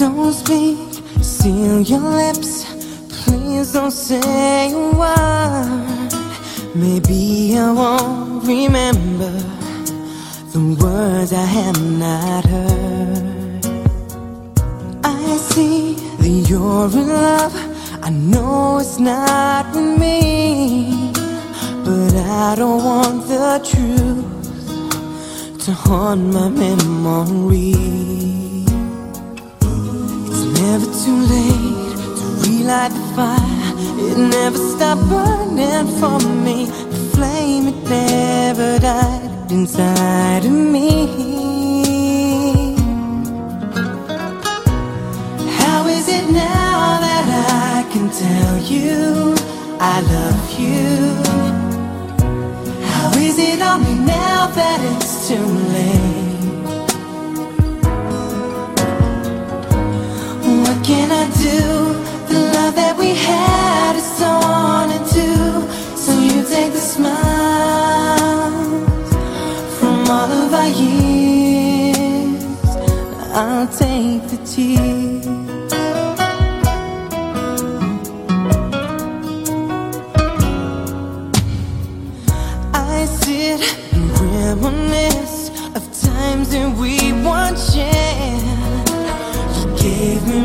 Don't speak, seal your lips. Please don't say a word. Maybe I won't remember the words I have not heard. I see that you're in love. I know it's not with me, but I don't want the truth to haunt my memory. Never too late to relight the fire. It never stopped burning for me. The flame it never died inside of me. How is it now that I can tell you I love you? How is it only now that it's too late? I'll take the tears. I sit and reminisce of times that we once shared. You gave me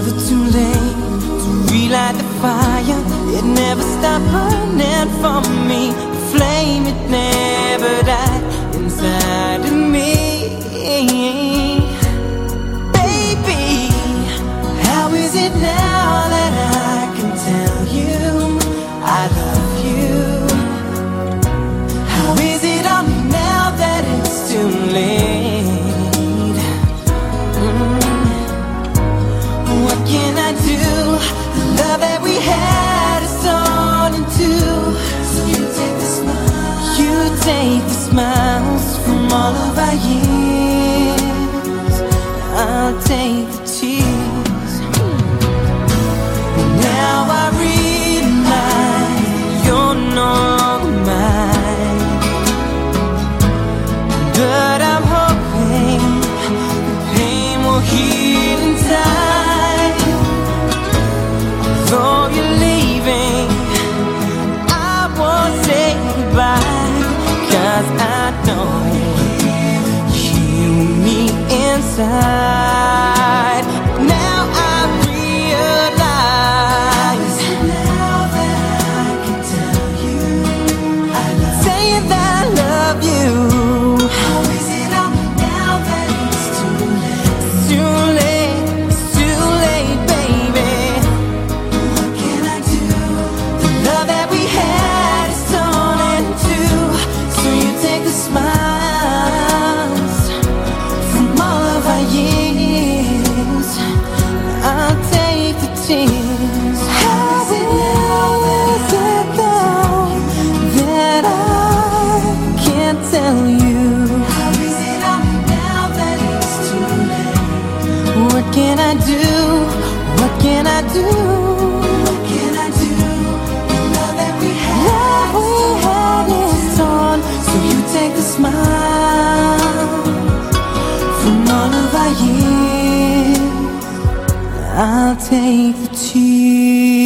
never too late to relight the fire. It never stopped burning for me. The flame, it never died inside take the smiles from all of our years. I'll take the inside. Take I'll take the tears.